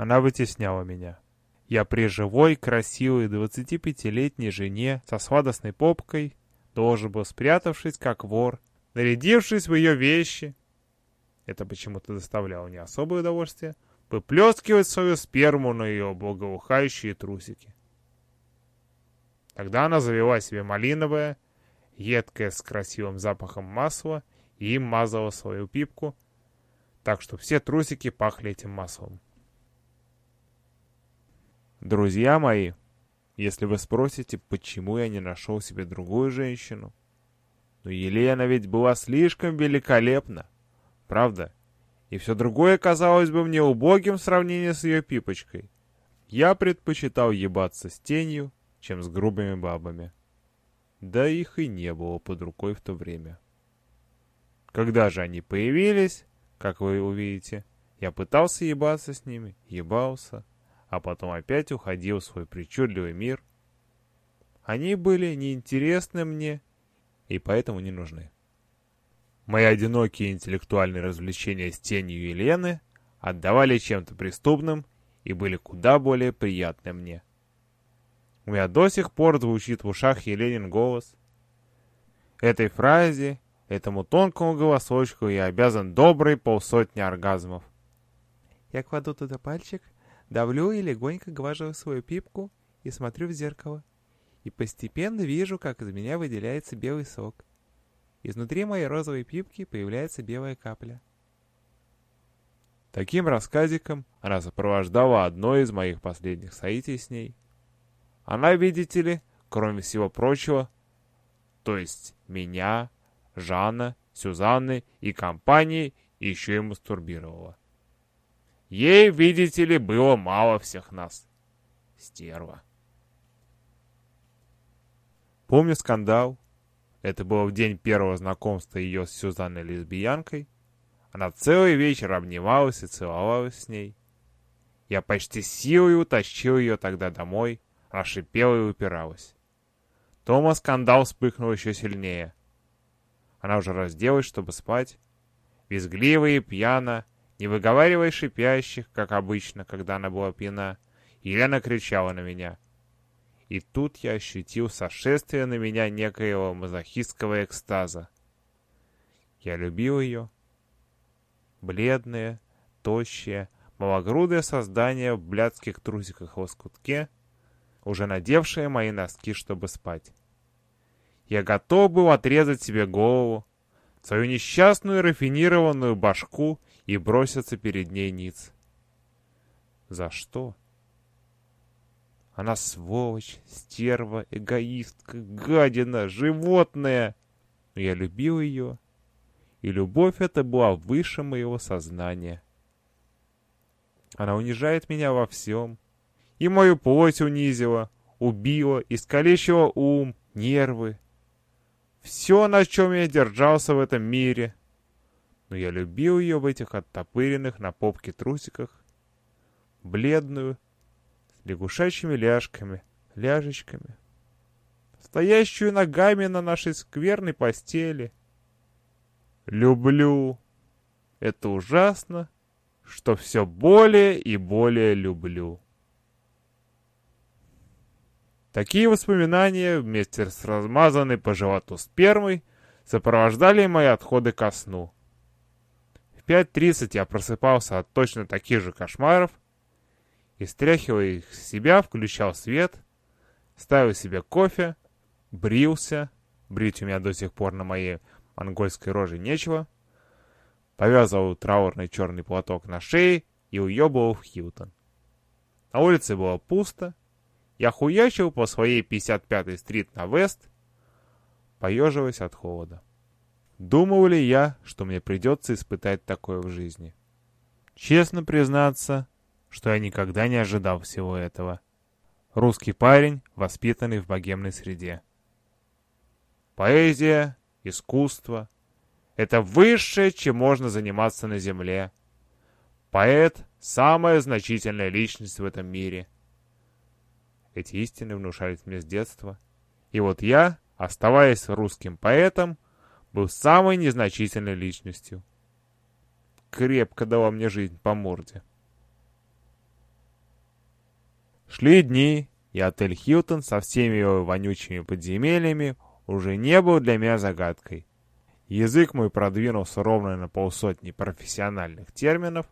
Она вытесняла меня. Я при живой, красивой 25-летней жене со свадостной попкой должен был, спрятавшись как вор, нарядившись в ее вещи, это почему-то доставляло мне особое удовольствие, выплескивать свою сперму на ее благоухающие трусики. Тогда она завела себе малиновое, едкое с красивым запахом масла и мазала свою пипку, так что все трусики пахли этим маслом. Друзья мои, если вы спросите, почему я не нашел себе другую женщину, но Елена ведь была слишком великолепна, правда? И все другое казалось бы мне убогим в сравнении с ее пипочкой. Я предпочитал ебаться с тенью, чем с грубыми бабами. Да их и не было под рукой в то время. Когда же они появились, как вы увидите, я пытался ебаться с ними, ебался, а потом опять уходил в свой причудливый мир. Они были неинтересны мне и поэтому не нужны. Мои одинокие интеллектуальные развлечения с тенью Елены отдавали чем-то преступным и были куда более приятны мне. У меня до сих пор звучит в ушах Еленин голос. Этой фразе, этому тонкому голосочку я обязан доброй полсотни оргазмов. Я кладу туда пальчик, давлю и легонько глажу свою пипку и смотрю в зеркало. И постепенно вижу, как из меня выделяется белый сок. Изнутри моей розовой пипки появляется белая капля. Таким рассказиком она сопровождала одно из моих последних соитий с ней. Она, видите ли, кроме всего прочего, то есть меня, Жана, Сюзанны и компании, еще и мастурбировала. Ей, видите ли, было мало всех нас. Стерва. Помню скандал, это было в день первого знакомства ее с Сюзанной лесбиянкой. Она целый вечер обнималась и целовалась с ней. Я почти силой утащил ее тогда домой. Она и упиралась. Тома скандал вспыхнул еще сильнее. Она уже разделась, чтобы спать. Визгливая и пьяна, не выговаривая шипящих, как обычно, когда она была пьяна, Елена кричала на меня — и тут я ощутил сошествие на меня некоего мазохистского экстаза. Я любил ее. Бледное, тощее, малогрудое создание в блядских трусиках лоскутке, уже надевшее мои носки, чтобы спать. Я готов был отрезать себе голову, свою несчастную рафинированную башку и броситься перед ней ниц. За что? Она сволочь, стерва, эгоистка, гадина, животное. Но я любил ее, и любовь эта была выше моего сознания. Она унижает меня во всем, и мою плоть унизила, убила, искалечила ум, нервы. Все, на чем я держался в этом мире. Но я любил ее в этих оттопыренных на попке трусиках, бледную, лягушачьими ляжками, ляжечками, стоящую ногами на нашей скверной постели. Люблю. Это ужасно, что все более и более люблю. Такие воспоминания вместе с размазанной по животу спермой сопровождали мои отходы ко сну. В 5.30 я просыпался от точно таких же кошмаров, и, стряхивая их с себя, включал свет, ставил себе кофе, брился, брить у меня до сих пор на моей монгольской роже нечего, повязывал траурный черный платок на шее и уебывал в Хьютон. На улице было пусто, я хуячил по своей 55-й стрит на Вест, поеживаясь от холода. Думал ли я, что мне придется испытать такое в жизни? Честно признаться, что я никогда не ожидал всего этого. Русский парень, воспитанный в богемной среде. Поэзия, искусство — это высшее, чем можно заниматься на земле. Поэт — самая значительная личность в этом мире. Эти истины внушались мне с детства. И вот я, оставаясь русским поэтом, был самой незначительной личностью. Крепко дала мне жизнь по морде. Шли дни, и отель «Хилтон» со всеми его вонючими подземельями уже не был для меня загадкой. Язык мой продвинулся ровно на полсотни профессиональных терминов.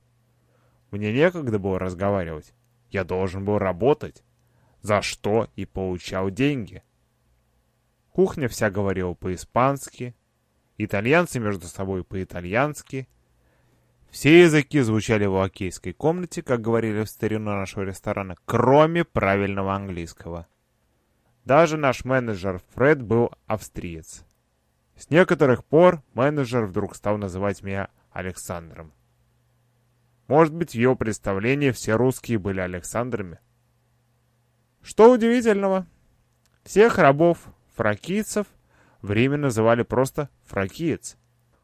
Мне некогда было разговаривать. Я должен был работать. За что и получал деньги. Кухня вся говорила по-испански, итальянцы между собой по-итальянски. Все языки звучали в лакейской комнате, как говорили в старину нашего ресторана, кроме правильного английского. Даже наш менеджер Фред был австриец. С некоторых пор менеджер вдруг стал называть меня Александром. Может быть, в его представлении все русские были Александрами? Что удивительного, всех рабов, фракийцев, в Риме называли просто фракиец.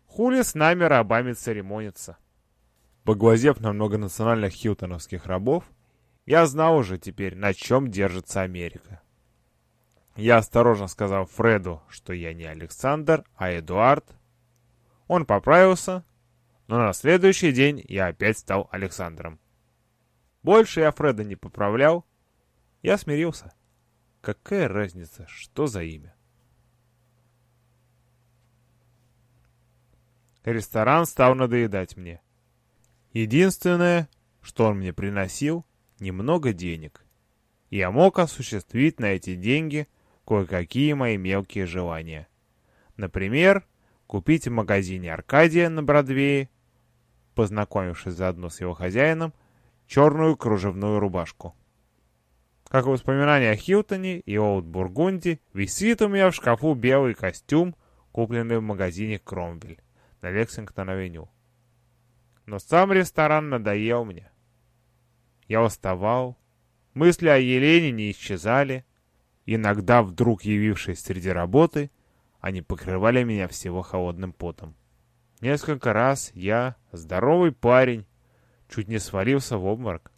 Хули с нами рабами церемониться? Поглазев на многонациональных хилтоновских рабов, я знал уже теперь, на чем держится Америка. Я осторожно сказал Фреду, что я не Александр, а Эдуард. Он поправился, но на следующий день я опять стал Александром. Больше я Фреда не поправлял. Я смирился. Какая разница, что за имя? Ресторан стал надоедать мне. Единственное, что он мне приносил, немного денег. Я мог осуществить на эти деньги кое-какие мои мелкие желания. Например, купить в магазине «Аркадия» на Бродвее, познакомившись заодно с его хозяином, черную кружевную рубашку. Как воспоминание о Хилтоне и Олд Бургунди, висит у меня в шкафу белый костюм, купленный в магазине Кромвель на Лексингтон-авеню. Но сам ресторан надоел мне. Я уставал, мысли о Елене не исчезали, Иногда, вдруг явившись среди работы, они покрывали меня всего холодным потом. Несколько раз я, здоровый парень, чуть не свалился в обморок.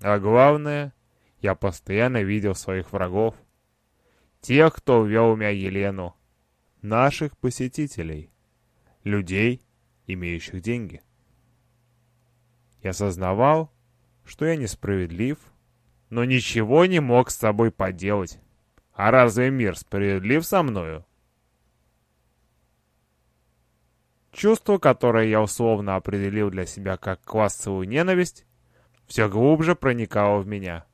А главное, я постоянно видел своих врагов. Тех, кто увел у меня Елену. Наших посетителей. Людей, имеющих деньги. Я осознавал, что я несправедлив, но ничего не мог с собой поделать. А разве мир справедлив со мною? Чувство, которое я условно определил для себя как классовую ненависть, все глубже проникало в меня.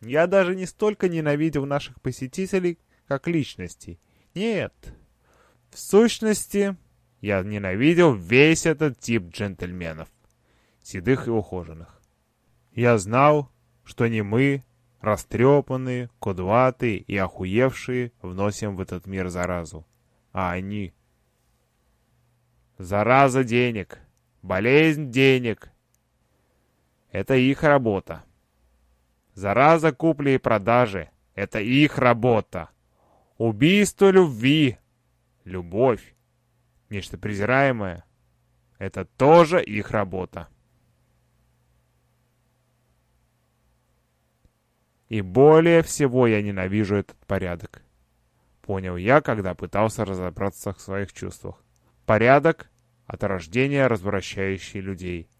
Я даже не столько ненавидел наших посетителей, как личностей. Нет. В сущности, я ненавидел весь этот тип джентльменов, седых и ухоженных. Я знал, что не мы, растрепанные, кудлатые и охуевшие, вносим в этот мир заразу, а они. Зараза денег, болезнь денег. Это их работа. Зараза купли и продажи — это их работа. Убийство любви, любовь, нечто презираемое — это тоже их работа. И более всего я ненавижу этот порядок. Понял я, когда пытался разобраться в своих чувствах. Порядок от рождения развращающий людей.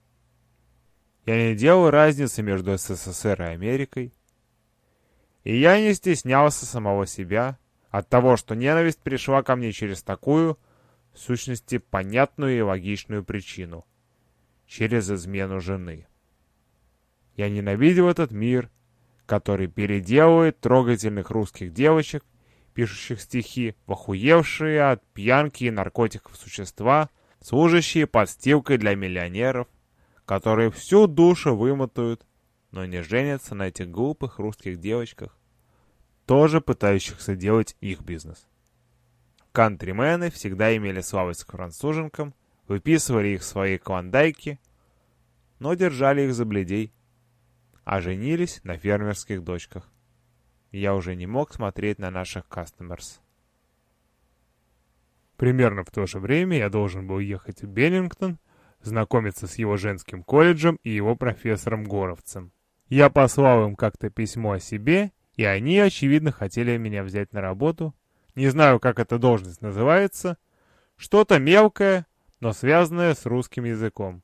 Я не делал разницы между СССР и Америкой. И я не стеснялся самого себя от того, что ненависть пришла ко мне через такую, в сущности, понятную и логичную причину. Через измену жены. Я ненавидел этот мир который переделывает трогательных русских девочек, пишущих стихи, в охуевшие от пьянки и наркотиков существа, служащие подстилкой для миллионеров, которые всю душу вымотают, но не женятся на этих глупых русских девочках, тоже пытающихся делать их бизнес. Кантримены всегда имели слабость к француженкам, выписывали их в свои клондайки, но держали их за бледей а женились на фермерских дочках. Я уже не мог смотреть на наших кастомерс. Примерно в то же время я должен был ехать в Беннингтон, знакомиться с его женским колледжем и его профессором Горовцем. Я послал им как-то письмо о себе, и они, очевидно, хотели меня взять на работу. Не знаю, как эта должность называется. Что-то мелкое, но связанное с русским языком.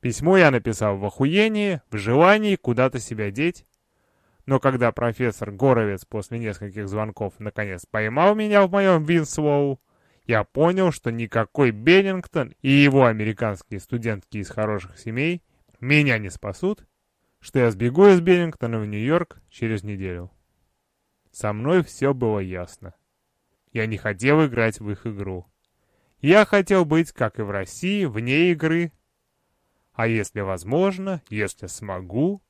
Письмо я написал в охуении, в желании куда-то себя деть. Но когда профессор Горовец после нескольких звонков наконец поймал меня в моем Винслоу, я понял, что никакой Беннингтон и его американские студентки из хороших семей меня не спасут, что я сбегу из Беннингтона в Нью-Йорк через неделю. Со мной все было ясно. Я не хотел играть в их игру. Я хотел быть, как и в России, вне игры. А если возможно, если смогу,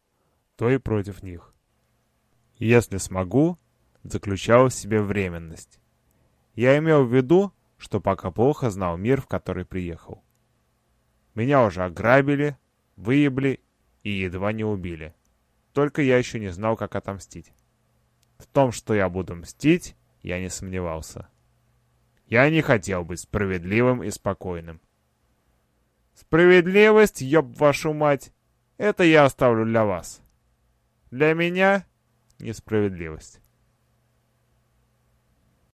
то и против них. Если смогу, заключал в себе временность. Я имел в виду, что пока плохо знал мир, в который приехал. Меня уже ограбили, выебли и едва не убили. Только я еще не знал, как отомстить. В том, что я буду мстить, я не сомневался. Я не хотел быть справедливым и спокойным. Справедливость, ёб вашу мать, это я оставлю для вас. Для меня несправедливость.